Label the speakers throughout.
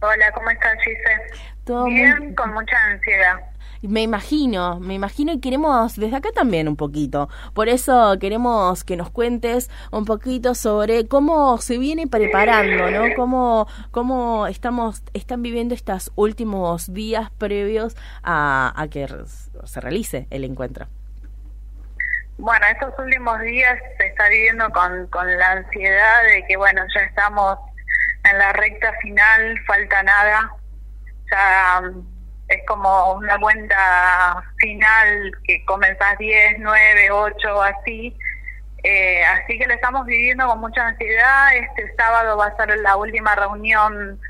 Speaker 1: Hola, ¿cómo estás, Gise?
Speaker 2: Todo
Speaker 1: Bien, con mucha ansiedad.
Speaker 2: Me imagino, me imagino y queremos desde acá también un poquito. Por eso queremos que nos cuentes un poquito sobre cómo se viene preparando, ¿no? Cómo, cómo estamos, están viviendo estos últimos días previos a, a que se realice el encuentro.
Speaker 1: Bueno, estos últimos días se está viviendo con, con la ansiedad de que, bueno, ya estamos en la recta final, falta nada. Ya mm, es como una cuenta final que comenzás 10, 9, 8, así. Eh, así que lo estamos viviendo con mucha ansiedad. Este sábado va a ser la última reunión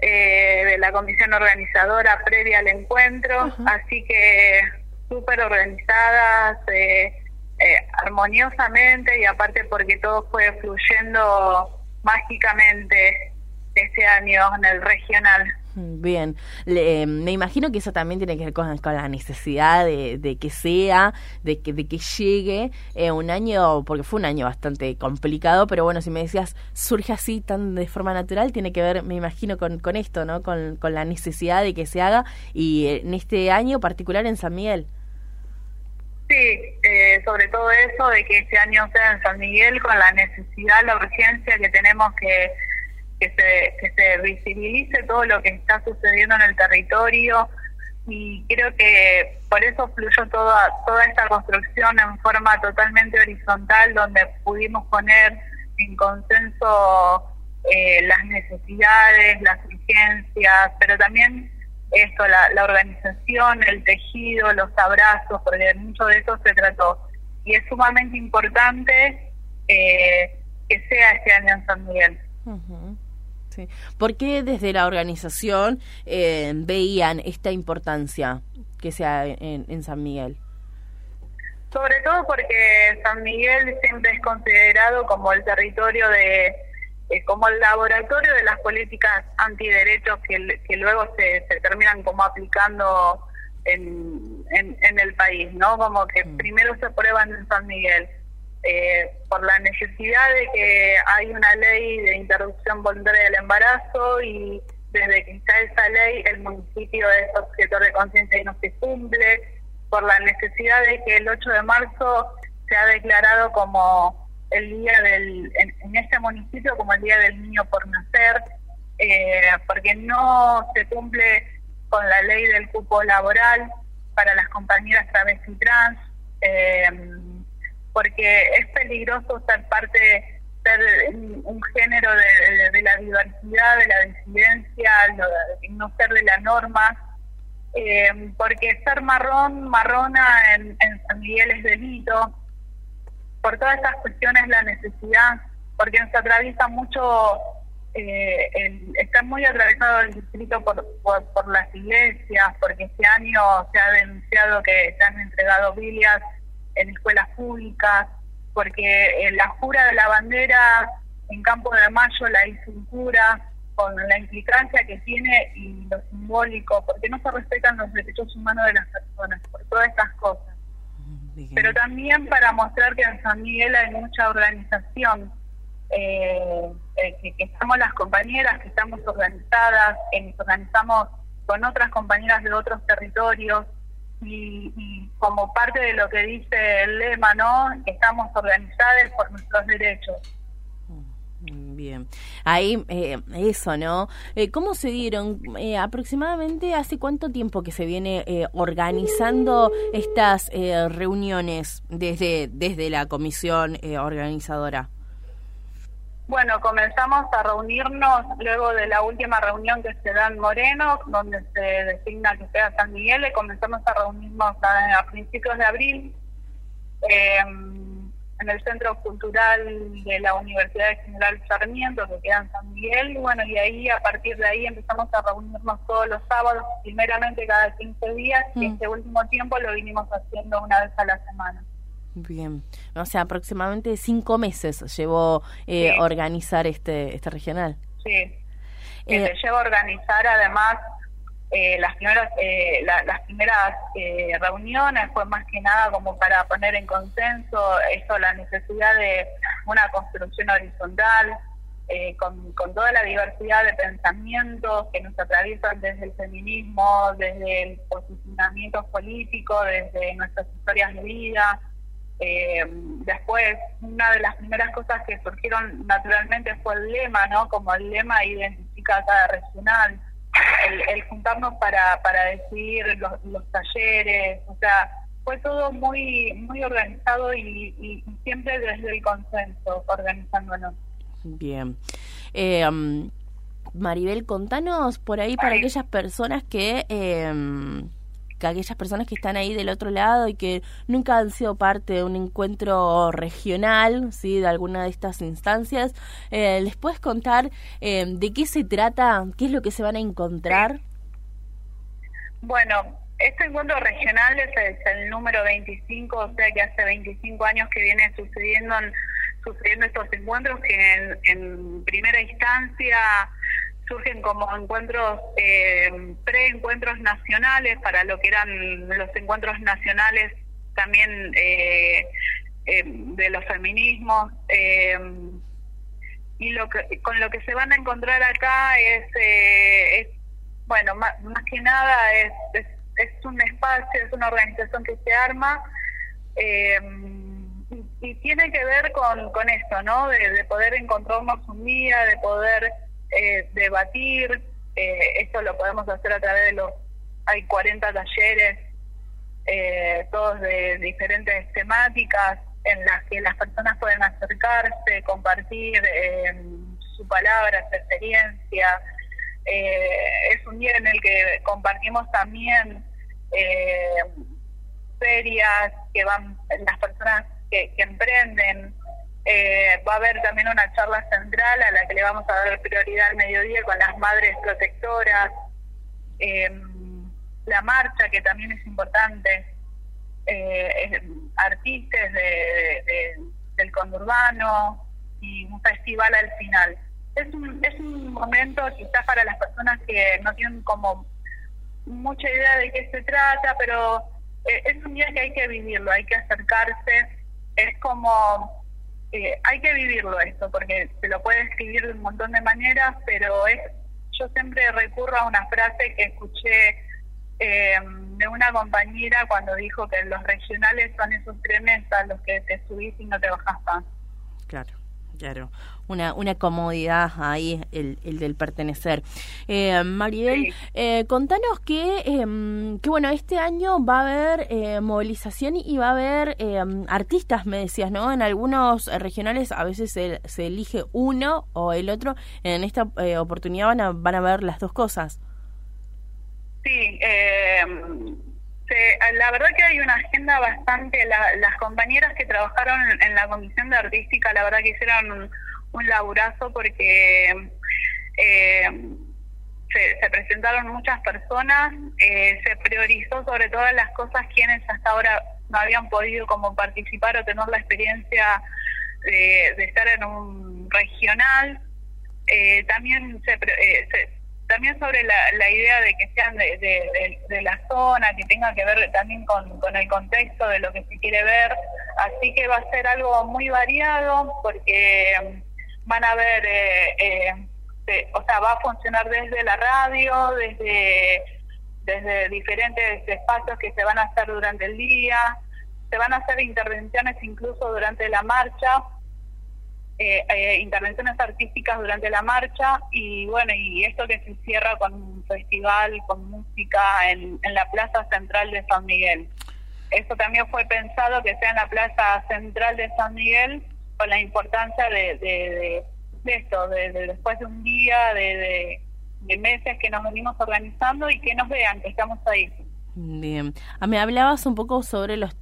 Speaker 1: eh, de la comisión organizadora previa al encuentro, así que súper organizadas, eh, armoniosamente y aparte porque todo fue fluyendo mágicamente este año en el regional.
Speaker 2: Bien, Le, me imagino que eso también tiene que ver con, la necesidad de, que sea, de que, de que llegue eh, un año, porque fue un año bastante complicado, pero bueno, si me decías, surge así tan de forma natural, tiene que ver, me imagino, con, con esto, ¿no? Con, con la necesidad de que se haga y en este año particular en San Miguel.
Speaker 1: Sí, eh, sobre todo eso de que este año sea en San Miguel con la necesidad, la urgencia que tenemos que que se, que se visibilice todo lo que está sucediendo en el territorio y creo que por eso fluyó toda, toda esta construcción en forma totalmente horizontal donde pudimos poner en consenso eh, las necesidades, las urgencias, pero también esto, la, la organización, el tejido, los abrazos, porque mucho de eso se trató. Y es sumamente importante eh, que sea este año en San Miguel.
Speaker 2: Sí. ¿Por qué desde la organización eh, veían esta importancia que sea en, San Miguel?
Speaker 1: Sobre todo porque San Miguel siempre es considerado como el territorio de, eh, como el laboratorio de las políticas antiderechos que, que luego se, se terminan como aplicando en, en, el país, ¿no? Como que mm. primero se prueban en San Miguel eh, por la necesidad de que hay una ley de interrupción voluntaria del embarazo y desde que está esa ley el municipio es objeto de conciencia y no se cumple, por la necesidad de que el 8 de marzo se ha declarado como el día del, en, este municipio como el día del niño por nacer, eh, porque no se cumple con la ley del cupo laboral para las compañeras travesti trans. Eh, porque es peligroso ser parte, ser un, género de, la diversidad, de la disidencia, no ser de la norma, eh, porque ser marrón, marrona en, San Miguel es delito, por todas estas cuestiones la necesidad, porque nos atraviesa mucho, eh, está muy atravesado el distrito por, por, por las iglesias, porque este año se ha denunciado que se han entregado Biblias en escuelas públicas, porque la jura de la bandera en Campo de Mayo la hizo un cura con la implicancia que tiene y lo simbólico, porque no se respetan los derechos humanos de las personas, por todas estas cosas. Pero también para mostrar que en San Miguel hay mucha organización, eh, eh, que, que, estamos las compañeras, que estamos organizadas, que nos organizamos con otras compañeras de otros territorios, y, como parte de lo que dice el lema, ¿no? Estamos organizados por nuestros derechos.
Speaker 2: Mm, bien, ahí eh, eso, ¿no? Eh, ¿Cómo se dieron? Eh, aproximadamente hace cuánto tiempo que se viene organizando estas reuniones desde, desde la comisión organizadora?
Speaker 1: Bueno, comenzamos a reunirnos luego de la última reunión que se da en Moreno, donde se designa que sea San Miguel, y comenzamos a reunirnos a, principios de abril em, en el Centro Cultural de la Universidad de General Sarmiento, que queda en San Miguel, y bueno, y ahí a partir de ahí empezamos a reunirnos todos los sábados, primeramente cada 15 días, y mm. este último tiempo lo vinimos haciendo una vez a la semana.
Speaker 2: Bien, o sea, aproximadamente cinco meses llevó eh, organizar este este regional.
Speaker 1: Sí, que eh, se lleva a organizar además eh, las primeras eh, las primeras reuniones fue más que nada como para poner en consenso eso la necesidad de una construcción horizontal eh, con, toda la diversidad de pensamientos que nos atraviesan desde el feminismo, desde el posicionamiento político, desde nuestras historias de vida. Eh, después, una de las primeras cosas que surgieron naturalmente fue el lema, ¿no? Como el lema identifica cada regional, el, juntarnos para, para decidir los, los talleres, o sea, fue todo muy muy organizado y, y siempre desde el consenso, organizándonos.
Speaker 2: Bien. Eh, Maribel, contanos por ahí para aquellas personas que, eh, que aquellas personas que están ahí del otro lado y que nunca han sido parte de un encuentro regional, sí, de alguna de estas instancias, eh, ¿les puedes contar eh, de qué se trata, qué es lo que se van a encontrar?
Speaker 1: Bueno, este encuentro regional es el, número 25, o sea que hace 25 años que viene sucediendo en sucediendo estos encuentros que en, primera instancia surgen como encuentros, eh, pre-encuentros nacionales para lo que eran los encuentros nacionales también eh, eh, de los feminismos. Eh, y lo que, con lo que se van a encontrar acá es, es bueno, más, más, que nada es, es, es, un espacio, es una organización que se arma. Eh, y tiene que ver con, con esto, ¿no? De, poder encontrarnos un día, de poder eh, debatir. Eh, esto lo podemos hacer a través de los. Hay 40 talleres, eh, todos de diferentes temáticas, en las que las personas pueden acercarse, compartir su palabra, su experiencia. es un día en el que compartimos también ferias que van las personas que, emprenden. Eh, va a haber también una charla central a la que le vamos a dar prioridad al mediodía con las madres protectoras. Em, la marcha, que también es importante. Eh, artistas de, del conurbano y un festival al final. Es un, es un momento quizás para las personas que no tienen como mucha idea de qué se trata, pero eh, es un día que hay que vivirlo, hay que acercarse es como, eh, hay que vivirlo esto, porque se lo puede escribir de un montón de maneras, pero es yo siempre recurro a una frase que escuché eh, de una compañera cuando dijo que los regionales son esos trenes a los que te subís y no te bajas más.
Speaker 2: Claro. Claro, una, una comodidad ahí, el, el del pertenecer. Eh, Maribel, eh, contanos que, eh, que, bueno, este año va a haber eh, movilización y va a haber em, artistas, me decías, ¿no? En algunos regionales a veces se, se elige uno o el otro. En esta eh, oportunidad van a, van a ver las dos cosas.
Speaker 1: Sí, eh la verdad que hay una agenda bastante, las compañeras que trabajaron en, la comisión de artística, la verdad que hicieron un, laburazo porque eh, se, presentaron muchas personas, eh, se priorizó sobre todas las cosas quienes hasta ahora no habían podido como participar o tener la experiencia de, estar en un regional. Eh, también se, se también sobre la, idea de que sean de, la zona, que tenga que ver también con, el contexto de lo que se quiere ver. Así que va a ser algo muy variado porque um, van a ver, eh, eh, o sea, va a funcionar desde la radio, desde, desde diferentes espacios que se van a hacer durante el día, se van a hacer intervenciones incluso durante la marcha eh, eh, intervenciones artísticas durante la marcha y bueno, y esto que se cierra con un festival con música en, la Plaza Central de San Miguel. Eso también fue pensado que sea en la Plaza Central de San Miguel con la importancia de, esto, de, después de un día, de meses que nos venimos organizando y que nos vean que estamos ahí.
Speaker 2: Bien. Ah, me hablabas un poco sobre los,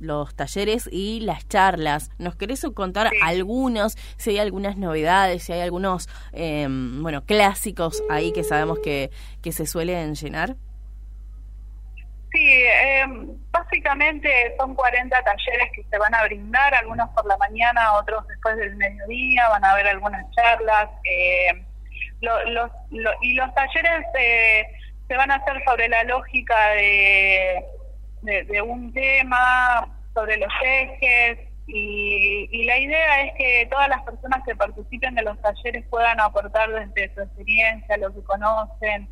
Speaker 2: los talleres y las charlas. ¿Nos querés contar algunos, si hay algunas novedades, si hay algunos, eh, bueno, clásicos ahí que sabemos que, que se suelen llenar?
Speaker 1: Sí, eh, básicamente son 40 talleres que se van a brindar, algunos por la mañana, otros después del mediodía, van a haber algunas charlas. Eh, los, y los talleres... Eh, se van a hacer sobre la lógica de, de, un tema, sobre los ejes, Y, la idea es que todas las personas que participen de los talleres puedan aportar desde su experiencia, lo que conocen.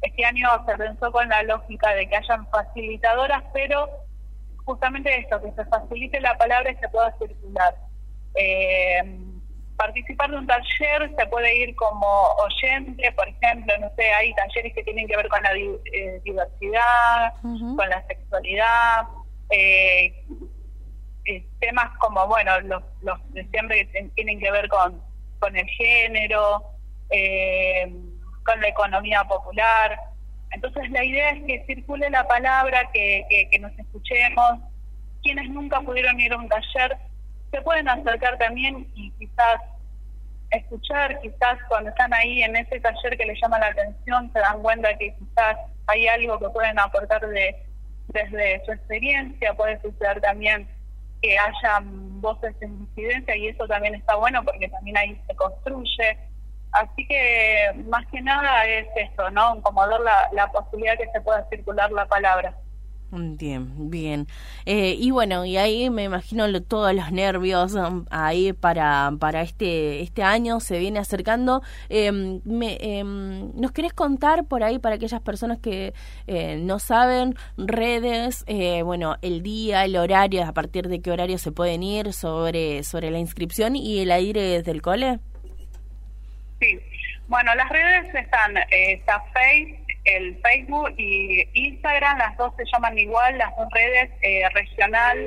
Speaker 1: Este año se pensó con la lógica de que hayan facilitadoras, pero justamente esto, que se facilite la palabra y se pueda circular. Eh, participar de un taller se puede ir como oyente, por ejemplo, no sé, hay talleres que tienen que ver con la eh, diversidad, con la sexualidad, eh, eh, temas como, bueno, los, los de siempre que tienen que ver con, con el género, con la economía popular. Entonces la idea es que circule la palabra, que, que, que nos escuchemos. Quienes nunca pudieron ir a un taller, se pueden acercar también y quizás escuchar, quizás cuando están ahí en ese taller que les llama la atención, se dan cuenta que quizás hay algo que pueden aportar de desde su experiencia, puede suceder también que haya voces en incidencia y eso también está bueno porque también ahí se construye. Así que más que nada es esto, ¿no? Como dar la, la posibilidad que se pueda circular la palabra.
Speaker 2: Bien, bien. Eh, y bueno, y ahí me imagino todos los nervios um, ahí para, para este, este año se viene acercando. Em, me, em, ¿Nos querés contar por ahí para aquellas personas que eh, no saben redes, eh, bueno, el día, el horario, a partir de qué horario se pueden ir sobre, sobre la inscripción y el aire del cole?
Speaker 1: Sí, bueno, las redes están, está Face, el Facebook y Instagram, las dos se llaman igual, las dos redes, eh, regional,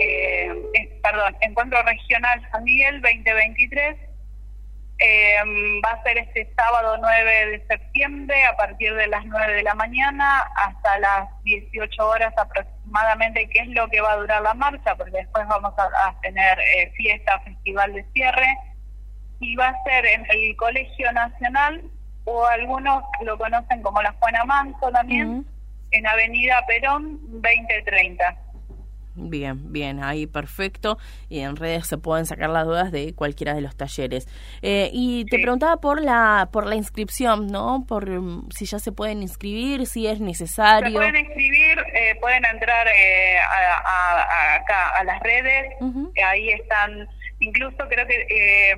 Speaker 1: eh, perdón, Encuentro Regional San Miguel 2023. Eh, va a ser este sábado 9 de septiembre a partir de las 9 de la mañana hasta las 18 horas aproximadamente, que es lo que va a durar la marcha, porque después vamos a, a tener fiesta, festival de cierre, y va a ser en el Colegio Nacional o algunos lo conocen como la Juana Manso también, en Avenida Perón 2030.
Speaker 2: Bien, bien, ahí perfecto. Y en redes se pueden sacar las dudas de cualquiera de los talleres. Eh, y te preguntaba por la por la inscripción, ¿no? Por mm, si ya se pueden inscribir, si es necesario. Se
Speaker 1: pueden inscribir, eh, pueden entrar eh, a, acá a las redes. Ahí están, incluso creo que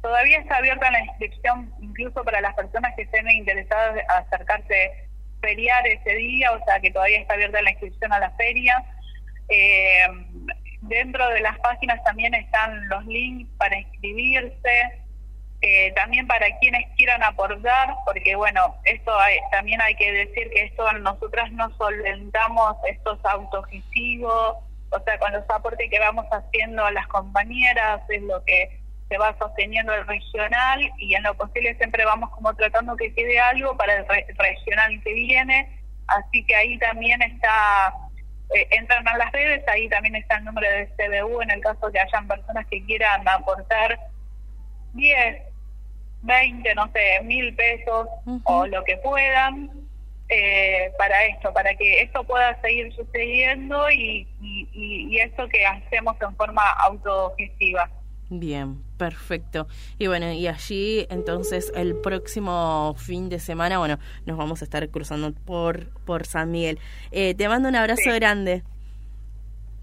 Speaker 1: todavía está abierta la inscripción incluso para las personas que estén interesadas a acercarse feriar ese día, o sea que todavía está abierta la inscripción a la feria. Eh, dentro de las páginas también están los links para inscribirse, eh, también para quienes quieran aportar, porque bueno, esto también hay que decir que esto nosotras no solventamos estos autogestivos, o sea, con los aportes que vamos haciendo a las compañeras, es lo que se va sosteniendo el regional y en lo posible siempre vamos como tratando que quede algo para el regional que viene, así que ahí también está, eh, entran a las redes, ahí también está el número de CBU en el caso que hayan personas que quieran aportar 10, 20, no sé, mil pesos o lo que puedan. Eh, para esto, para que esto pueda seguir sucediendo y, y, y esto que hacemos en forma autogestiva.
Speaker 2: Bien, perfecto. Y bueno, y allí entonces el próximo fin de semana, bueno, nos vamos a estar cruzando por, por San Miguel. Eh, te mando un abrazo grande.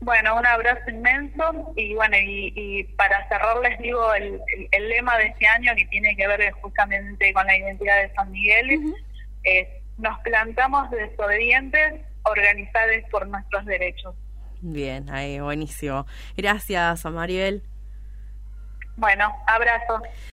Speaker 1: Bueno, un abrazo inmenso y bueno, y, para cerrar les digo el, el, lema de este año que tiene que ver justamente con la identidad de San Miguel es nos plantamos desobedientes, organizados por nuestros derechos.
Speaker 2: Bien, ahí, buenísimo. Gracias, Mariel.
Speaker 1: Bueno, abrazo.